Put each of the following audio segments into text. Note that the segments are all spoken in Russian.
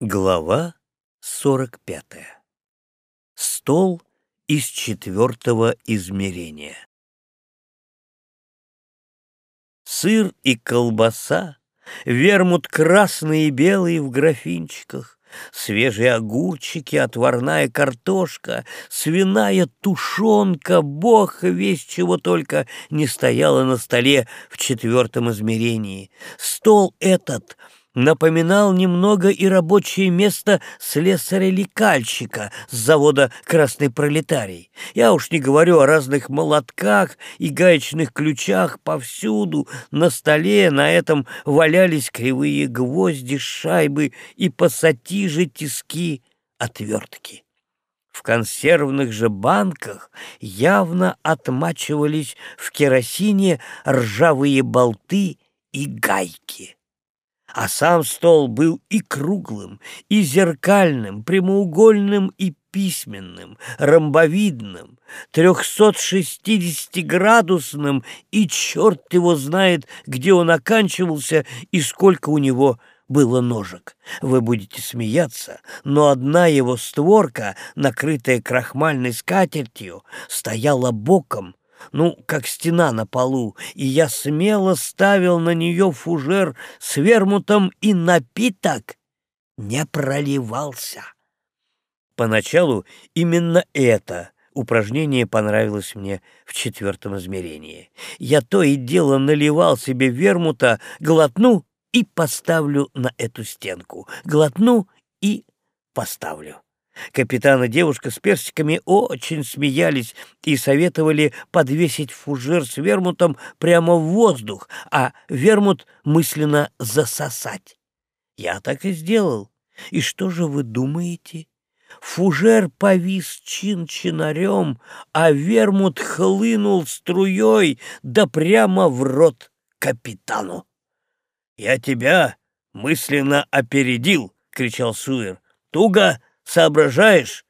Глава 45. Стол из четвертого измерения. Сыр и колбаса, вермут красный и белый в графинчиках, свежие огурчики, отварная картошка, свиная тушенка, бог весь чего только не стояло на столе в четвертом измерении. Стол этот — напоминал немного и рабочее место слесаря-лекальщика с завода «Красный пролетарий». Я уж не говорю о разных молотках и гаечных ключах повсюду. На столе на этом валялись кривые гвозди, шайбы и пассатижи, тиски, отвертки. В консервных же банках явно отмачивались в керосине ржавые болты и гайки а сам стол был и круглым, и зеркальным, прямоугольным и письменным, ромбовидным, трехсотшестидесятиградусным, и черт его знает, где он оканчивался и сколько у него было ножек. Вы будете смеяться, но одна его створка, накрытая крахмальной скатертью, стояла боком ну, как стена на полу, и я смело ставил на нее фужер с вермутом, и напиток не проливался. Поначалу именно это упражнение понравилось мне в четвертом измерении. Я то и дело наливал себе вермута, глотну и поставлю на эту стенку, глотну и поставлю. Капитан и девушка с персиками очень смеялись и советовали подвесить фужер с вермутом прямо в воздух, а вермут мысленно засосать. Я так и сделал. И что же вы думаете? Фужер повис чин-чинарем, а вермут хлынул струей да прямо в рот капитану. — Я тебя мысленно опередил! — кричал Суэр. — Туго Соображаешь?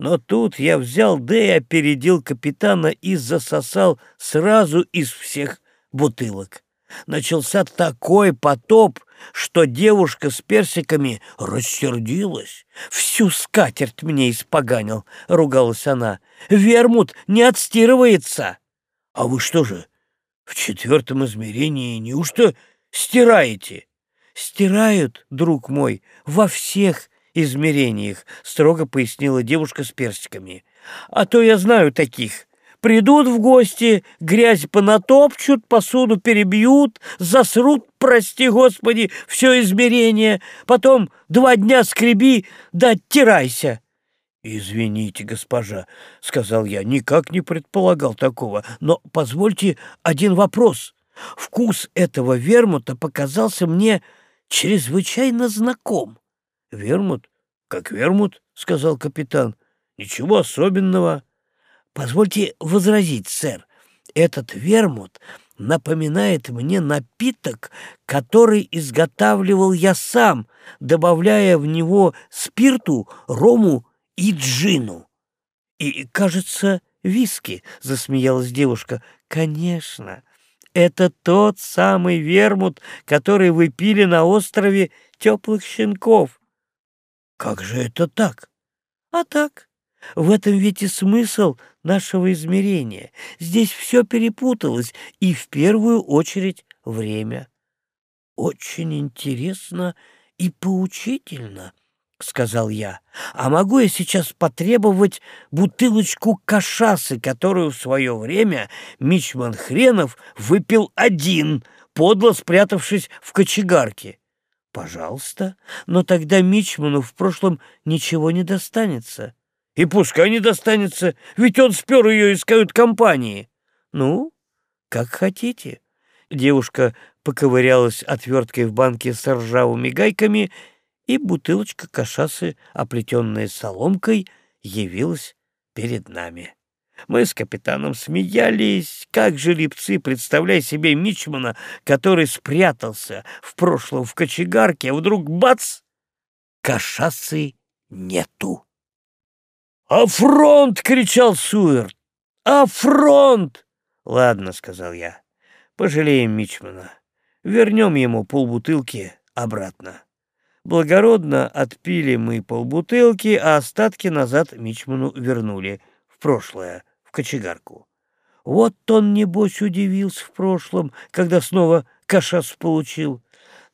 Но тут я взял да и опередил капитана и засосал сразу из всех бутылок. Начался такой потоп, что девушка с персиками рассердилась. «Всю скатерть мне испоганил», — ругалась она. «Вермут не отстирывается». «А вы что же, в четвертом измерении неужто стираете?» «Стирают, друг мой, во всех измерениях», — строго пояснила девушка с персиками. «А то я знаю таких. Придут в гости, грязь понатопчут, посуду перебьют, засрут, прости господи, все измерение, потом два дня скреби да оттирайся». «Извините, госпожа», — сказал я, — «никак не предполагал такого, но позвольте один вопрос. Вкус этого вермута показался мне чрезвычайно знаком. «Вермут? Как вермут?» — сказал капитан. «Ничего особенного». «Позвольте возразить, сэр. Этот вермут напоминает мне напиток, который изготавливал я сам, добавляя в него спирту, рому и джину. И, кажется, виски, — засмеялась девушка. Конечно, это тот самый вермут, который вы пили на острове теплых щенков. Как же это так? А так. В этом ведь и смысл нашего измерения. Здесь все перепуталось, и в первую очередь время. Очень интересно и поучительно, — сказал я. А могу я сейчас потребовать бутылочку кашасы, которую в свое время Мичман Хренов выпил один, подло спрятавшись в кочегарке? Пожалуйста, но тогда Мичману в прошлом ничего не достанется. И пускай не достанется, ведь он спер ее из кают-компании. Ну, как хотите. Девушка поковырялась отверткой в банке с ржавыми гайками, и бутылочка кашасы, оплетенная соломкой, явилась перед нами. Мы с капитаном смеялись, как жеребцы, представляя себе Мичмана, который спрятался в прошлом в кочегарке, а вдруг бац! Кашасы нету. «А фронт!» — кричал Суэр. «А фронт!» «Ладно», — сказал я, — «пожалеем Мичмана. Вернем ему полбутылки обратно. Благородно отпили мы полбутылки, а остатки назад Мичману вернули в прошлое, кочегарку. Вот он, небось, удивился в прошлом, когда снова кашас получил.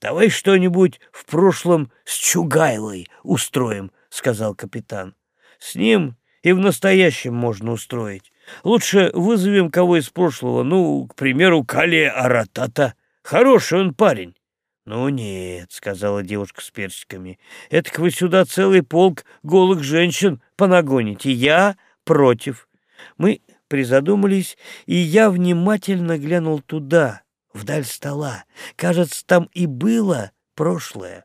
«Давай что-нибудь в прошлом с Чугайлой устроим», — сказал капитан. «С ним и в настоящем можно устроить. Лучше вызовем кого из прошлого, ну, к примеру, Кали Аратата. Хороший он парень». «Ну нет», — сказала девушка с персиками, — «это вы сюда целый полк голых женщин понагоните. Я против». Мы призадумались, и я внимательно глянул туда, вдаль стола. Кажется, там и было прошлое.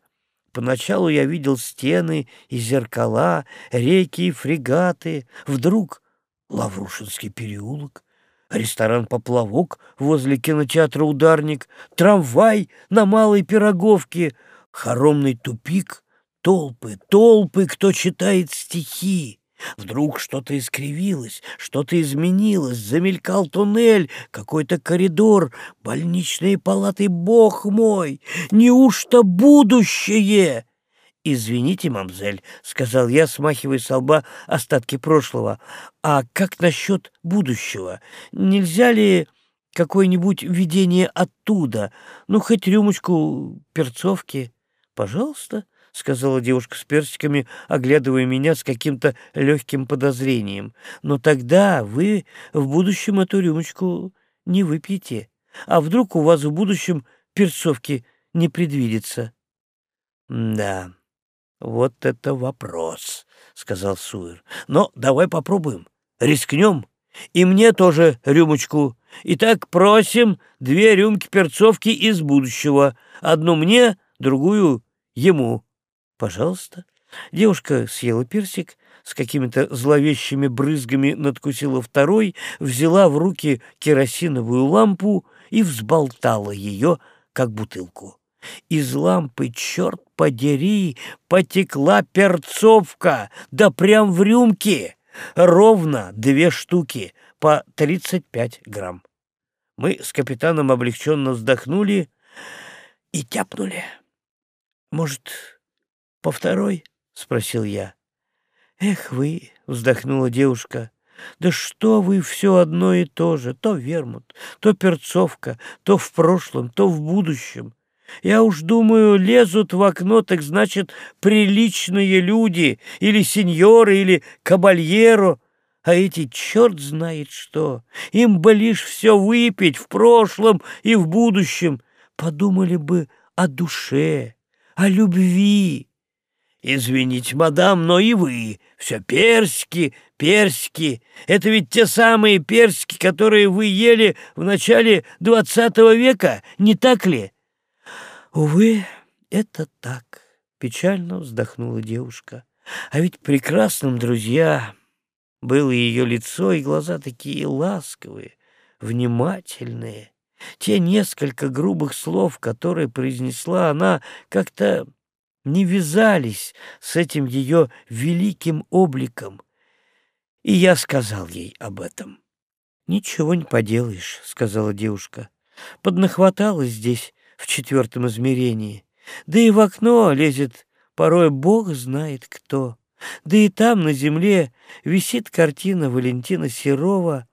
Поначалу я видел стены и зеркала, реки и фрегаты. Вдруг Лаврушинский переулок, ресторан «Поплавок» возле кинотеатра «Ударник», трамвай на Малой Пироговке, хоромный тупик, толпы, толпы, кто читает стихи. Вдруг что-то искривилось, что-то изменилось, замелькал туннель, какой-то коридор, больничные палаты, бог мой! Неужто будущее? «Извините, мамзель», — сказал я, смахивая с лба остатки прошлого, «а как насчет будущего? Нельзя ли какое-нибудь видение оттуда? Ну, хоть рюмочку перцовки?» «Пожалуйста», — сказала девушка с персиками, оглядывая меня с каким-то легким подозрением. «Но тогда вы в будущем эту рюмочку не выпьете. А вдруг у вас в будущем перцовки не предвидится?» «Да, вот это вопрос», — сказал Суэр. «Но давай попробуем, рискнем. И мне тоже рюмочку. Итак, просим две рюмки перцовки из будущего. Одну мне, другую ему». «Пожалуйста». Девушка съела персик, с какими-то зловещими брызгами надкусила второй, взяла в руки керосиновую лампу и взболтала ее, как бутылку. Из лампы, черт подери, потекла перцовка, да прям в рюмке, ровно две штуки, по тридцать пять грамм. Мы с капитаном облегченно вздохнули и тяпнули. Может, «По второй?» — спросил я. «Эх вы!» — вздохнула девушка. «Да что вы все одно и то же, то вермут, то перцовка, то в прошлом, то в будущем. Я уж думаю, лезут в окно, так значит, приличные люди, или сеньоры, или кабальеро, а эти черт знает что. Им бы лишь все выпить в прошлом и в будущем. Подумали бы о душе, о любви. «Извините, мадам, но и вы. Все персики, персики. Это ведь те самые персики, которые вы ели в начале двадцатого века, не так ли?» «Увы, это так», — печально вздохнула девушка. «А ведь прекрасным, друзья, было ее лицо и глаза такие ласковые, внимательные. Те несколько грубых слов, которые произнесла она, как-то не вязались с этим ее великим обликом. И я сказал ей об этом. «Ничего не поделаешь», — сказала девушка. «Поднахваталась здесь в четвертом измерении. Да и в окно лезет порой бог знает кто. Да и там, на земле, висит картина Валентина Серова.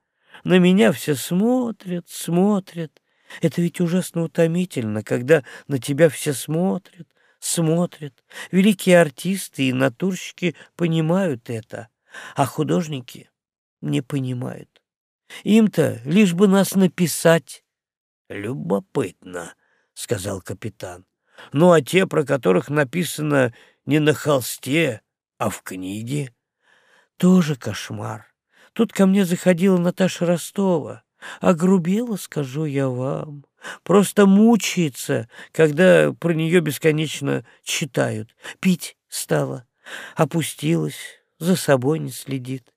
На меня все смотрят, смотрят. Это ведь ужасно утомительно, когда на тебя все смотрят, смотрят. Великие артисты и натурщики понимают это, а художники не понимают. Им-то лишь бы нас написать. Любопытно, сказал капитан. Ну а те, про которых написано не на холсте, а в книге, тоже кошмар. Тут ко мне заходила Наташа Ростова. Огрубела, скажу я вам. Просто мучается, когда про нее бесконечно читают. Пить стала, опустилась, за собой не следит.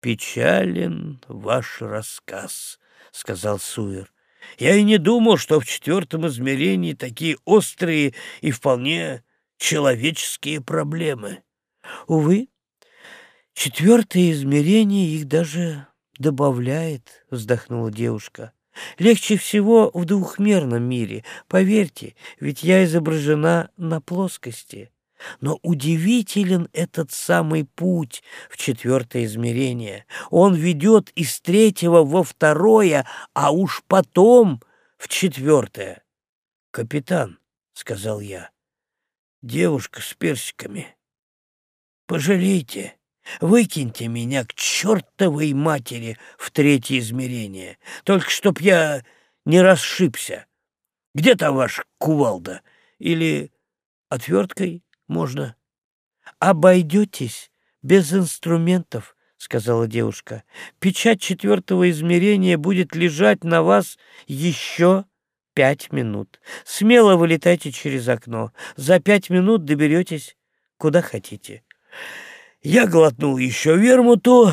«Печален ваш рассказ», — сказал Суэр. «Я и не думал, что в четвертом измерении такие острые и вполне человеческие проблемы». «Увы, четвертое измерение их даже добавляет», — вздохнула девушка. Легче всего в двухмерном мире, поверьте, ведь я изображена на плоскости. Но удивителен этот самый путь в четвертое измерение. Он ведет из третьего во второе, а уж потом в четвертое. «Капитан», — сказал я, — «девушка с персиками, пожалейте». Выкиньте меня к чертовой матери в третье измерение, только чтоб я не расшибся. Где там ваш кувалда? Или отверткой можно? Обойдетесь без инструментов, — сказала девушка. Печать четвертого измерения будет лежать на вас еще пять минут. Смело вылетайте через окно. За пять минут доберетесь куда хотите. Я глотнул еще вермуту,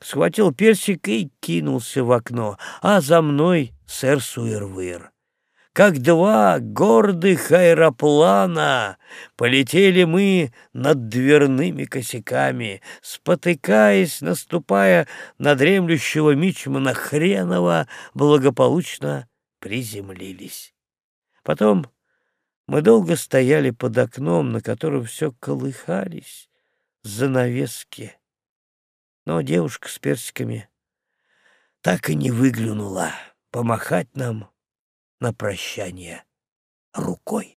схватил персик и кинулся в окно, а за мной сэр Суэрвыр. Как два гордых аэроплана полетели мы над дверными косяками, спотыкаясь, наступая на дремлющего мичмана Хренова, благополучно приземлились. Потом мы долго стояли под окном, на котором все колыхались, занавески. Но девушка с персиками так и не выглянула помахать нам на прощание рукой.